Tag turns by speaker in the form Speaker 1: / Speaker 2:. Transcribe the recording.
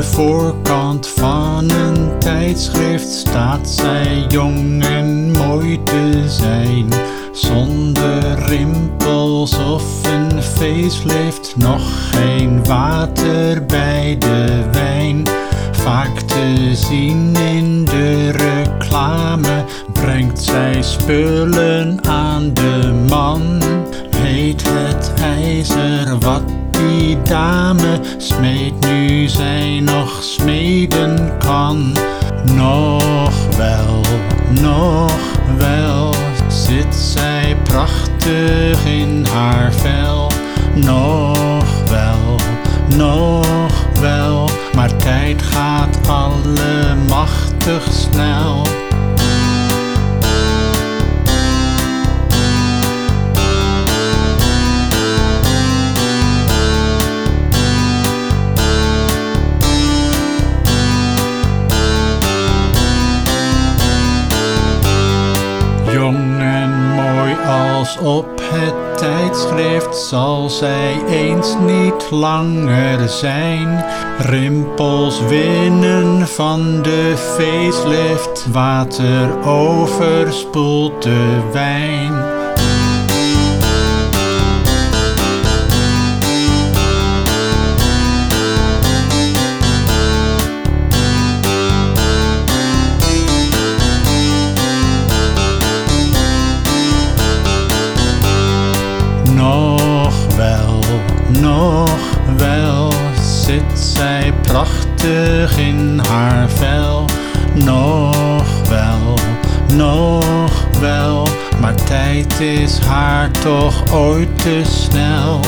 Speaker 1: de voorkant van een tijdschrift staat zij jong en mooi te zijn. Zonder rimpels of een facelift, nog geen water bij de wijn. Vaak te zien in de reclame, brengt zij spullen aan de man. Heet het ijzer wat die dame smeet nu zij nog smeden kan. Nog wel, nog wel zit zij prachtig in haar vel. Nog wel, nog wel, maar tijd gaat allemachtig snel. Als op het tijdschrift zal zij eens niet langer zijn. Rimpels winnen van de facelift, water overspoelt de wijn. Zit zij prachtig in haar vel. Nog wel, nog wel, maar tijd is haar toch ooit te snel.